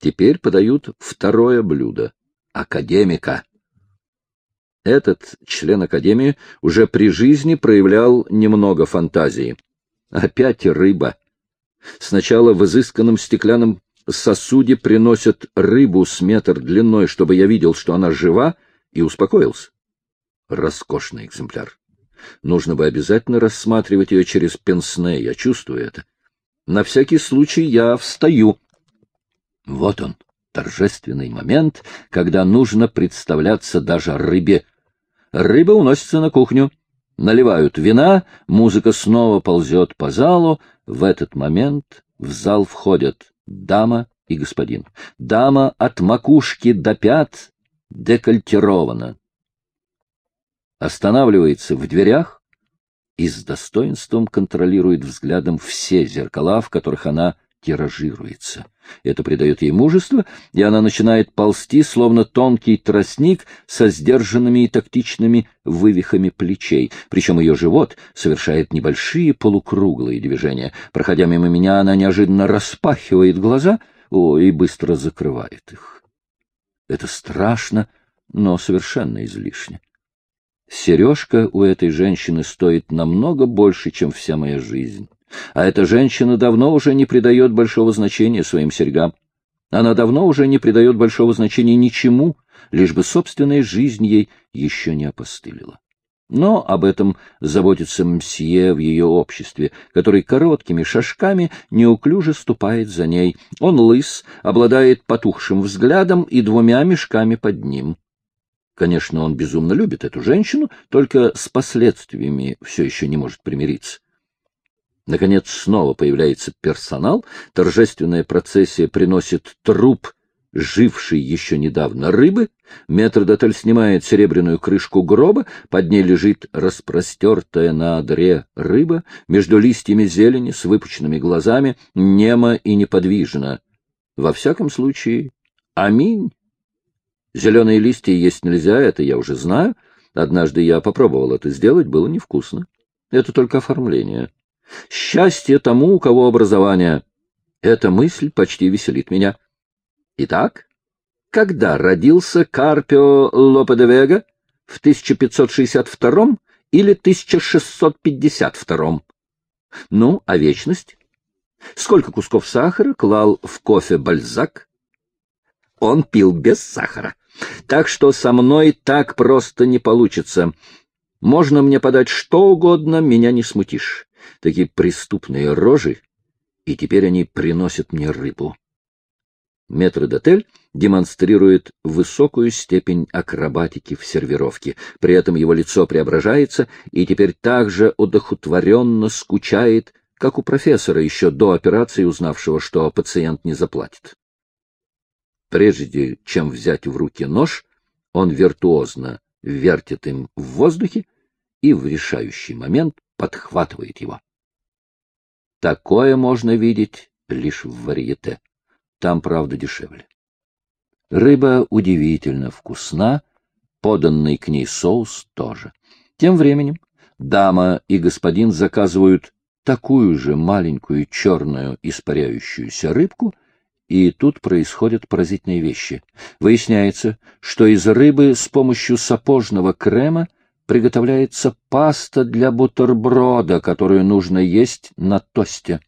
Теперь подают второе блюдо — академика. Этот член Академии уже при жизни проявлял немного фантазии. Опять рыба. Сначала в изысканном стеклянном сосуде приносят рыбу с метр длиной, чтобы я видел, что она жива, и успокоился. Роскошный экземпляр. Нужно бы обязательно рассматривать ее через пенсне, я чувствую это. На всякий случай я встаю. Вот он, торжественный момент, когда нужно представляться даже рыбе. Рыба уносится на кухню. Наливают вина, музыка снова ползет по залу. В этот момент в зал входят дама и господин. Дама от макушки до пят декольтирована. Останавливается в дверях и с достоинством контролирует взглядом все зеркала, в которых она тиражируется. Это придает ей мужество, и она начинает ползти, словно тонкий тростник со сдержанными и тактичными вывихами плечей. Причем ее живот совершает небольшие полукруглые движения. Проходя мимо меня, она неожиданно распахивает глаза о, и быстро закрывает их. Это страшно, но совершенно излишне. Сережка у этой женщины стоит намного больше, чем вся моя жизнь. А эта женщина давно уже не придает большого значения своим серьгам. Она давно уже не придает большого значения ничему, лишь бы собственная жизнь ей еще не опостылила. Но об этом заботится мсье в ее обществе, который короткими шажками неуклюже ступает за ней. Он лыс, обладает потухшим взглядом и двумя мешками под ним. Конечно, он безумно любит эту женщину, только с последствиями все еще не может примириться. Наконец снова появляется персонал, торжественная процессия приносит труп, живший еще недавно рыбы, метрдотель снимает серебряную крышку гроба, под ней лежит распростертая на одре рыба, между листьями зелени с выпученными глазами, немо и неподвижно. Во всяком случае, аминь. Зеленые листья есть нельзя, это я уже знаю. Однажды я попробовал это сделать, было невкусно. Это только оформление. Счастье тому, у кого образование. Эта мысль почти веселит меня. Итак, когда родился Карпио Лопе де Вега? В 1562 или 1652? Ну, а вечность? Сколько кусков сахара клал в кофе Бальзак? Он пил без сахара. Так что со мной так просто не получится. Можно мне подать что угодно, меня не смутишь такие преступные рожи, и теперь они приносят мне рыбу. Метродотель демонстрирует высокую степень акробатики в сервировке. При этом его лицо преображается и теперь так же одохотворенно скучает, как у профессора еще до операции, узнавшего, что пациент не заплатит. Прежде чем взять в руки нож, он виртуозно вертит им в воздухе и в решающий момент подхватывает его. Такое можно видеть лишь в варьете. Там, правда, дешевле. Рыба удивительно вкусна, поданный к ней соус тоже. Тем временем дама и господин заказывают такую же маленькую черную испаряющуюся рыбку, и тут происходят поразительные вещи. Выясняется, что из рыбы с помощью сапожного крема приготовляется паста для бутерброда, которую нужно есть на тосте.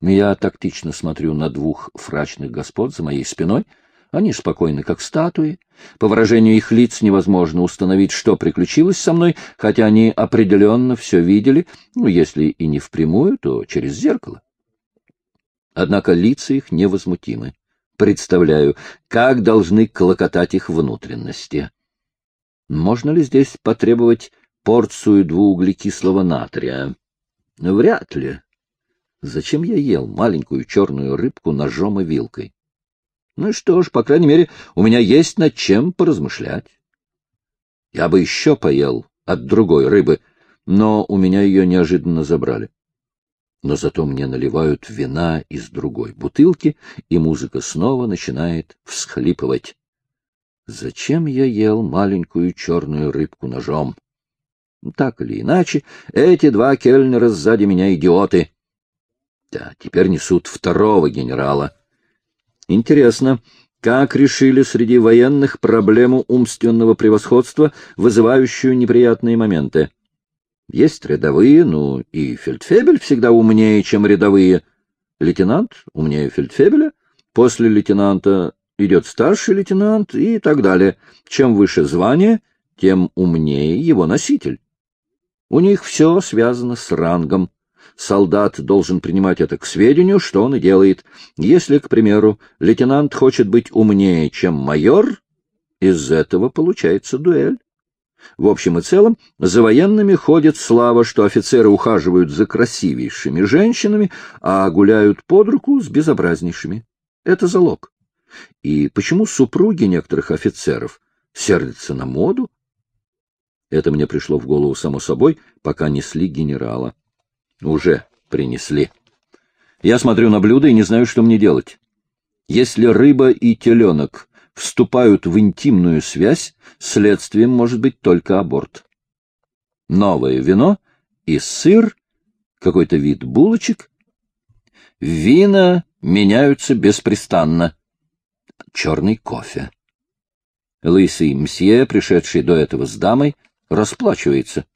Я тактично смотрю на двух фрачных господ за моей спиной. Они спокойны, как статуи. По выражению их лиц невозможно установить, что приключилось со мной, хотя они определенно все видели, ну, если и не впрямую, то через зеркало. Однако лица их невозмутимы. Представляю, как должны клокотать их внутренности. Можно ли здесь потребовать порцию двууглекислого натрия? Вряд ли. Зачем я ел маленькую черную рыбку ножом и вилкой? Ну что ж, по крайней мере, у меня есть над чем поразмышлять. Я бы еще поел от другой рыбы, но у меня ее неожиданно забрали. Но зато мне наливают вина из другой бутылки, и музыка снова начинает всхлипывать. Зачем я ел маленькую черную рыбку ножом? Так или иначе, эти два кельнера сзади меня идиоты. Да, теперь несут второго генерала. Интересно, как решили среди военных проблему умственного превосходства, вызывающую неприятные моменты? Есть рядовые, ну и фельдфебель всегда умнее, чем рядовые. Лейтенант умнее фельдфебеля, после лейтенанта идет старший лейтенант и так далее. Чем выше звание, тем умнее его носитель. У них все связано с рангом. Солдат должен принимать это к сведению, что он и делает. Если, к примеру, лейтенант хочет быть умнее, чем майор, из этого получается дуэль. В общем и целом, за военными ходит слава, что офицеры ухаживают за красивейшими женщинами, а гуляют под руку с безобразнейшими. Это залог. И почему супруги некоторых офицеров сердятся на моду? Это мне пришло в голову само собой, пока несли генерала. Уже принесли. Я смотрю на блюдо и не знаю, что мне делать. Если рыба и теленок вступают в интимную связь, следствием может быть только аборт. Новое вино и сыр, какой-то вид булочек. Вина меняются беспрестанно. Черный кофе. Лысый мсье, пришедший до этого с дамой, расплачивается.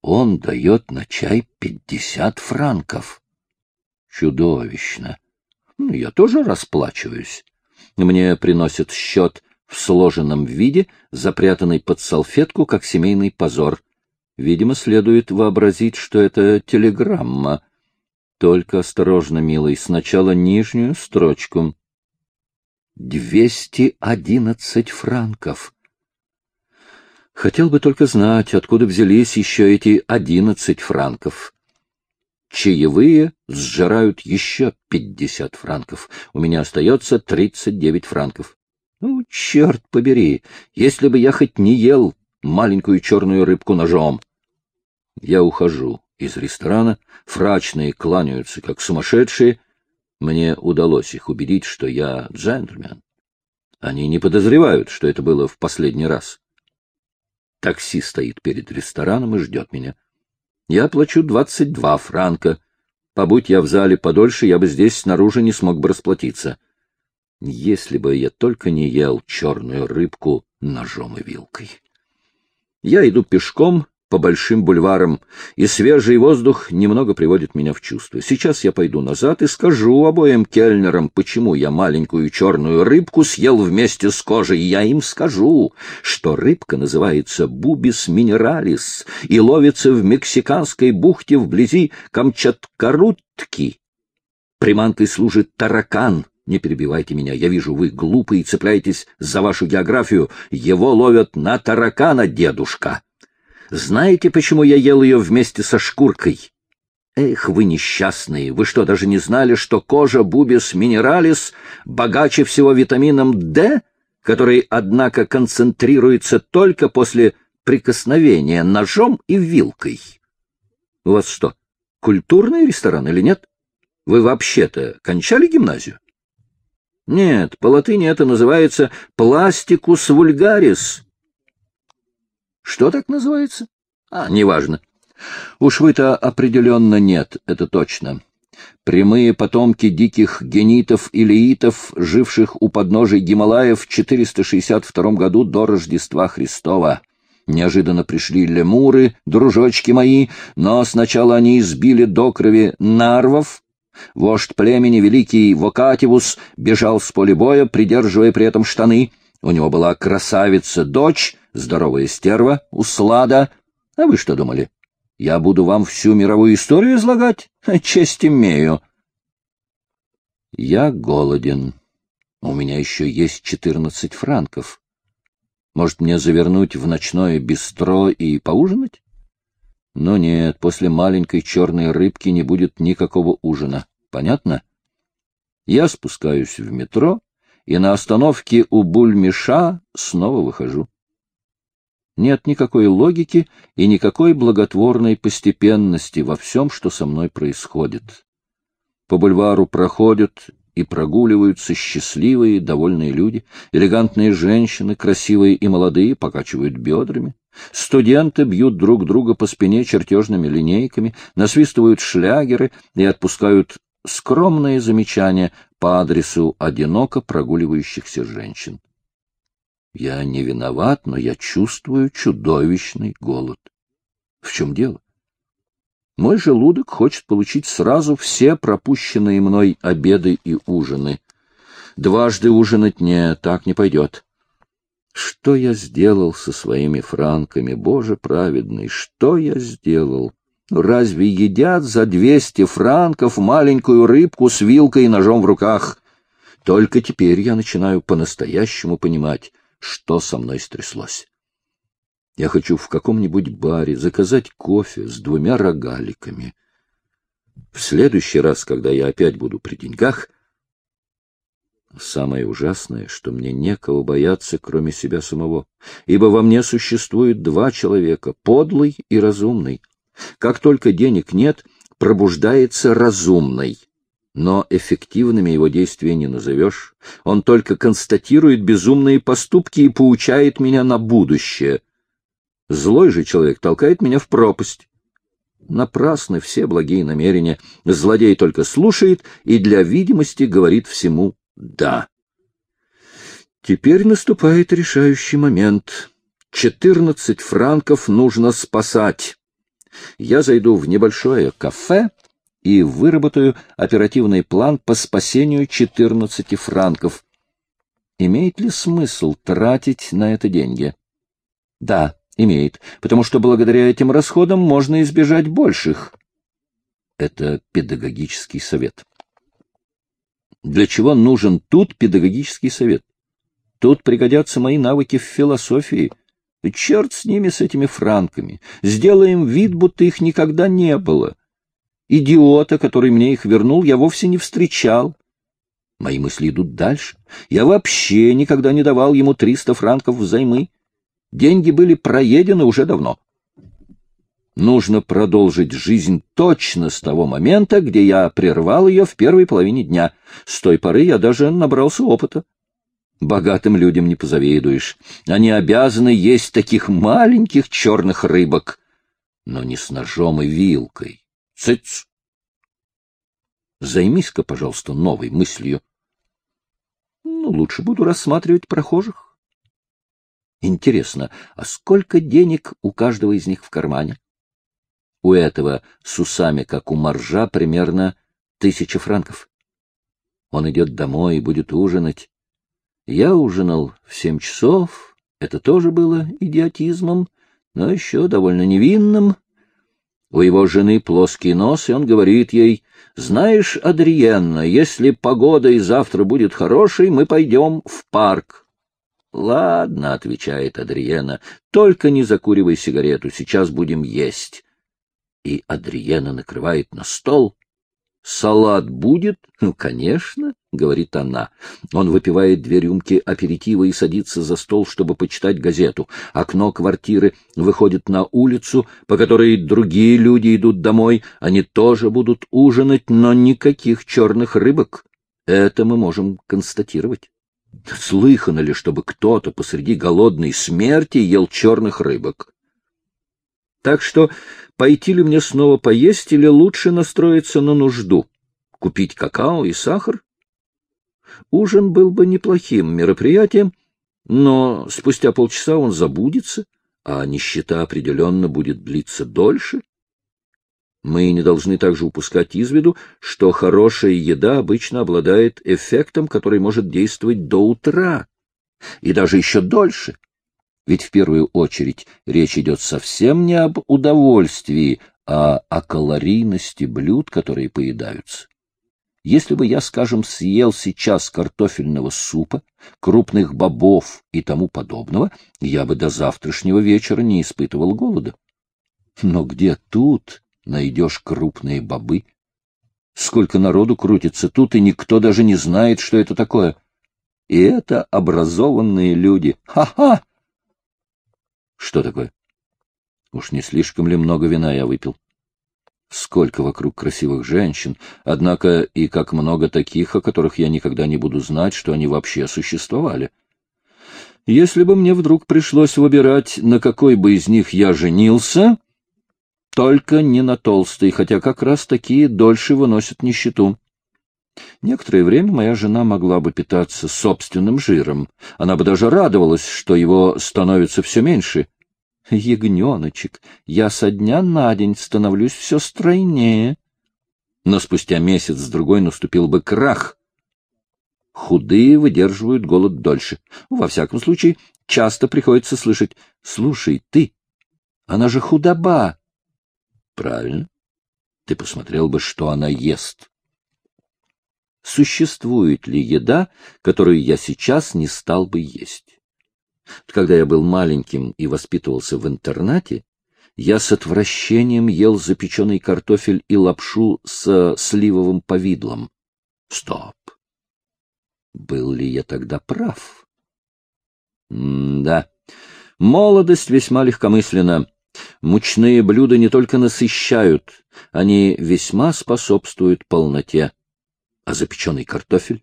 Он дает на чай пятьдесят франков. Чудовищно. Ну, я тоже расплачиваюсь. Мне приносят счет в сложенном виде, запрятанный под салфетку, как семейный позор. Видимо, следует вообразить, что это телеграмма. Только осторожно, милый, сначала нижнюю строчку. Двести одиннадцать франков. Хотел бы только знать, откуда взялись еще эти одиннадцать франков. Чаевые сжирают еще пятьдесят франков. У меня остается тридцать девять франков. Ну, черт побери, если бы я хоть не ел маленькую черную рыбку ножом. Я ухожу из ресторана, фрачные кланяются, как сумасшедшие. Мне удалось их убедить, что я джентльмен. Они не подозревают, что это было в последний раз. Такси стоит перед рестораном и ждет меня. Я плачу двадцать два франка. Побудь я в зале подольше, я бы здесь снаружи не смог бы расплатиться. Если бы я только не ел черную рыбку ножом и вилкой. Я иду пешком по большим бульварам, и свежий воздух немного приводит меня в чувство. Сейчас я пойду назад и скажу обоим кельнерам, почему я маленькую черную рыбку съел вместе с кожей. Я им скажу, что рыбка называется бубис минералис и ловится в мексиканской бухте вблизи Камчаткарутки. Приманкой служит таракан. Не перебивайте меня, я вижу, вы глупые цепляетесь за вашу географию. Его ловят на таракана, дедушка. Знаете, почему я ел ее вместе со шкуркой? Эх, вы несчастные! Вы что, даже не знали, что кожа бубис минералис богаче всего витамином D, который, однако, концентрируется только после прикосновения ножом и вилкой? У вас что, культурный ресторан или нет? Вы вообще-то кончали гимназию? Нет, по латыни это называется пластикус вульгарис, что так называется? А, неважно. Уж вы-то определенно нет, это точно. Прямые потомки диких генитов и леитов, живших у подножий Гималаев в 462 году до Рождества Христова. Неожиданно пришли лемуры, дружочки мои, но сначала они избили до крови нарвов. Вождь племени, великий Вокативус, бежал с поля боя, придерживая при этом штаны. У него была красавица-дочь, здоровая стерва, услада. А вы что думали? Я буду вам всю мировую историю излагать? Честь имею. Я голоден. У меня еще есть четырнадцать франков. Может, мне завернуть в ночное бистро и поужинать? Но нет, после маленькой черной рыбки не будет никакого ужина. Понятно? Я спускаюсь в метро и на остановке у Бульмеша снова выхожу. Нет никакой логики и никакой благотворной постепенности во всем, что со мной происходит. По бульвару проходят и прогуливаются счастливые, довольные люди, элегантные женщины, красивые и молодые, покачивают бедрами. Студенты бьют друг друга по спине чертежными линейками, насвистывают шлягеры и отпускают скромное замечание по адресу одиноко прогуливающихся женщин. Я не виноват, но я чувствую чудовищный голод. В чем дело? Мой желудок хочет получить сразу все пропущенные мной обеды и ужины. Дважды ужинать не, так не пойдет. Что я сделал со своими франками, Боже праведный, что я сделал? Разве едят за двести франков маленькую рыбку с вилкой и ножом в руках? Только теперь я начинаю по-настоящему понимать, что со мной стряслось. Я хочу в каком-нибудь баре заказать кофе с двумя рогаликами. В следующий раз, когда я опять буду при деньгах, самое ужасное, что мне некого бояться, кроме себя самого, ибо во мне существует два человека — подлый и разумный. Как только денег нет, пробуждается разумный. Но эффективными его действия не назовешь. Он только констатирует безумные поступки и поучает меня на будущее. Злой же человек толкает меня в пропасть. Напрасны все благие намерения. Злодей только слушает и для видимости говорит всему «да». Теперь наступает решающий момент. Четырнадцать франков нужно спасать. Я зайду в небольшое кафе и выработаю оперативный план по спасению четырнадцати франков. Имеет ли смысл тратить на это деньги? Да, имеет, потому что благодаря этим расходам можно избежать больших. Это педагогический совет. Для чего нужен тут педагогический совет? Тут пригодятся мои навыки в философии. Черт с ними, с этими франками. Сделаем вид, будто их никогда не было. Идиота, который мне их вернул, я вовсе не встречал. Мои мысли идут дальше. Я вообще никогда не давал ему триста франков взаймы. Деньги были проедены уже давно. Нужно продолжить жизнь точно с того момента, где я прервал ее в первой половине дня. С той поры я даже набрался опыта. Богатым людям не позавидуешь. Они обязаны есть таких маленьких черных рыбок, но не с ножом и вилкой. Цыц! Займись-ка, пожалуйста, новой мыслью. Ну, лучше буду рассматривать прохожих. Интересно, а сколько денег у каждого из них в кармане? У этого с усами, как у моржа, примерно тысяча франков. Он идет домой и будет ужинать. Я ужинал в семь часов, это тоже было идиотизмом, но еще довольно невинным. У его жены плоский нос, и он говорит ей, «Знаешь, Адриенна, если погода и завтра будет хорошей, мы пойдем в парк. — Ладно, — отвечает Адриена, — только не закуривай сигарету, сейчас будем есть. И Адриена накрывает на стол. — Салат будет? — Ну, конечно, — говорит она. Он выпивает две рюмки аперитива и садится за стол, чтобы почитать газету. Окно квартиры выходит на улицу, по которой другие люди идут домой. Они тоже будут ужинать, но никаких черных рыбок. Это мы можем констатировать. Слыхано ли, чтобы кто-то посреди голодной смерти ел черных рыбок? Так что пойти ли мне снова поесть или лучше настроиться на нужду? Купить какао и сахар? Ужин был бы неплохим мероприятием, но спустя полчаса он забудется, а нищета определенно будет длиться дольше. Мы не должны также упускать из виду, что хорошая еда обычно обладает эффектом, который может действовать до утра и даже еще дольше. Ведь в первую очередь речь идет совсем не об удовольствии, а о калорийности блюд, которые поедаются. Если бы я, скажем, съел сейчас картофельного супа, крупных бобов и тому подобного, я бы до завтрашнего вечера не испытывал голода. Но где тут найдешь крупные бобы. Сколько народу крутится тут, и никто даже не знает, что это такое. И это образованные люди. Ха-ха! Что такое? Уж не слишком ли много вина я выпил? Сколько вокруг красивых женщин, однако и как много таких, о которых я никогда не буду знать, что они вообще существовали. Если бы мне вдруг пришлось выбирать, на какой бы из них я женился, только не на толстый, хотя как раз такие дольше выносят нищету. Некоторое время моя жена могла бы питаться собственным жиром. Она бы даже радовалась, что его становится все меньше. Ягненочек, я со дня на день становлюсь все стройнее. Но спустя месяц-другой наступил бы крах. Худые выдерживают голод дольше. Во всяком случае, часто приходится слышать «Слушай, ты, она же худоба». Правильно. Ты посмотрел бы, что она ест существует ли еда, которую я сейчас не стал бы есть. Когда я был маленьким и воспитывался в интернате, я с отвращением ел запеченный картофель и лапшу с сливовым повидлом. Стоп! Был ли я тогда прав? М да, молодость весьма легкомысленна. Мучные блюда не только насыщают, они весьма способствуют полноте а запеченный картофель?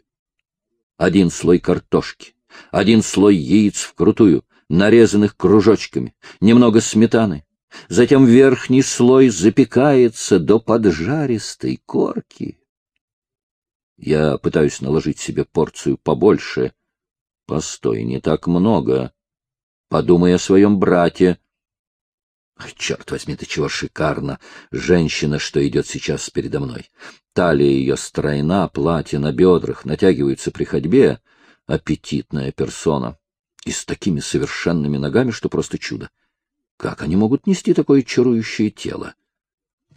Один слой картошки, один слой яиц вкрутую, нарезанных кружочками, немного сметаны. Затем верхний слой запекается до поджаристой корки. Я пытаюсь наложить себе порцию побольше. Постой, не так много. Подумай о своем брате. Черт возьми, ты чего шикарно! Женщина, что идет сейчас передо мной. Талия ее стройна, платье на бедрах, натягивается при ходьбе. Аппетитная персона. И с такими совершенными ногами, что просто чудо. Как они могут нести такое чарующее тело?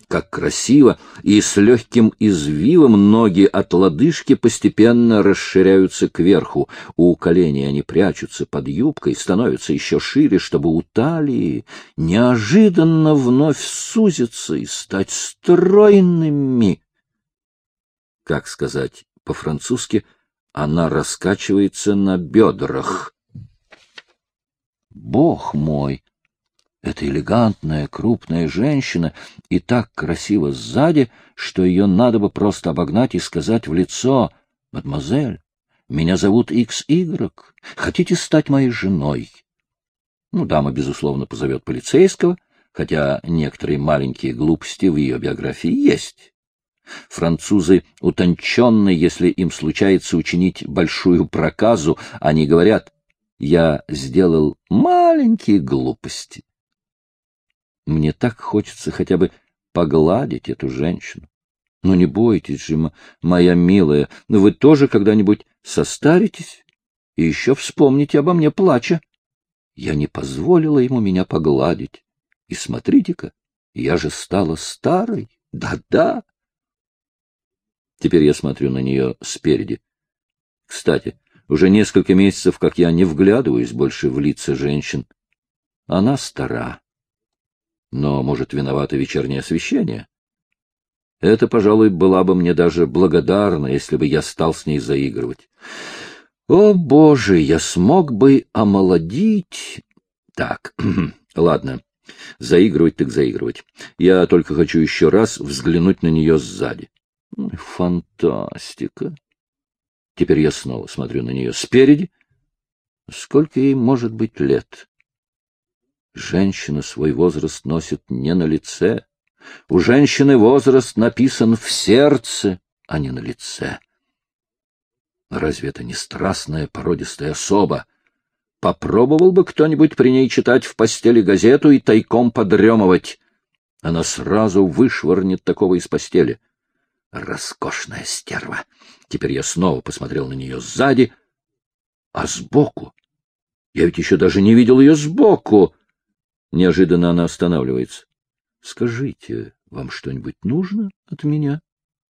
Как красиво и с легким извивом ноги от лодыжки постепенно расширяются кверху. У коленей они прячутся под юбкой, становятся еще шире, чтобы у талии неожиданно вновь сузиться и стать стройными как сказать по-французски, она раскачивается на бедрах. Бог мой! Это элегантная, крупная женщина и так красиво сзади, что ее надо бы просто обогнать и сказать в лицо, «Мадемуазель, меня зовут XY. Хотите стать моей женой?» Ну, дама, безусловно, позовет полицейского, хотя некоторые маленькие глупости в ее биографии есть. Французы утонченны, если им случается учинить большую проказу, они говорят, я сделал маленькие глупости. Мне так хочется хотя бы погладить эту женщину. Ну, не бойтесь же, моя милая, но вы тоже когда-нибудь состаритесь и еще вспомните обо мне плача. Я не позволила ему меня погладить. И смотрите-ка, я же стала старой. Да-да. Теперь я смотрю на нее спереди. Кстати, уже несколько месяцев, как я не вглядываюсь больше в лица женщин. Она стара. Но, может, виновато вечернее освещение? Это, пожалуй, была бы мне даже благодарна, если бы я стал с ней заигрывать. О, Боже, я смог бы омолодить... Так, ладно, заигрывать так заигрывать. Я только хочу еще раз взглянуть на нее сзади. Фантастика. Теперь я снова смотрю на нее спереди. Сколько ей может быть лет? Женщина свой возраст носит не на лице. У женщины возраст написан в сердце, а не на лице. Разве это не страстная породистая особа? Попробовал бы кто-нибудь при ней читать в постели газету и тайком подремывать. Она сразу вышвырнет такого из постели. Роскошная стерва. Теперь я снова посмотрел на нее сзади, а сбоку. Я ведь еще даже не видел ее сбоку. Неожиданно она останавливается. — Скажите, вам что-нибудь нужно от меня?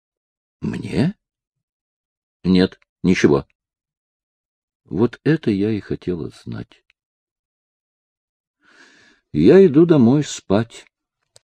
— Мне? — Нет, ничего. Вот это я и хотела знать. Я иду домой спать.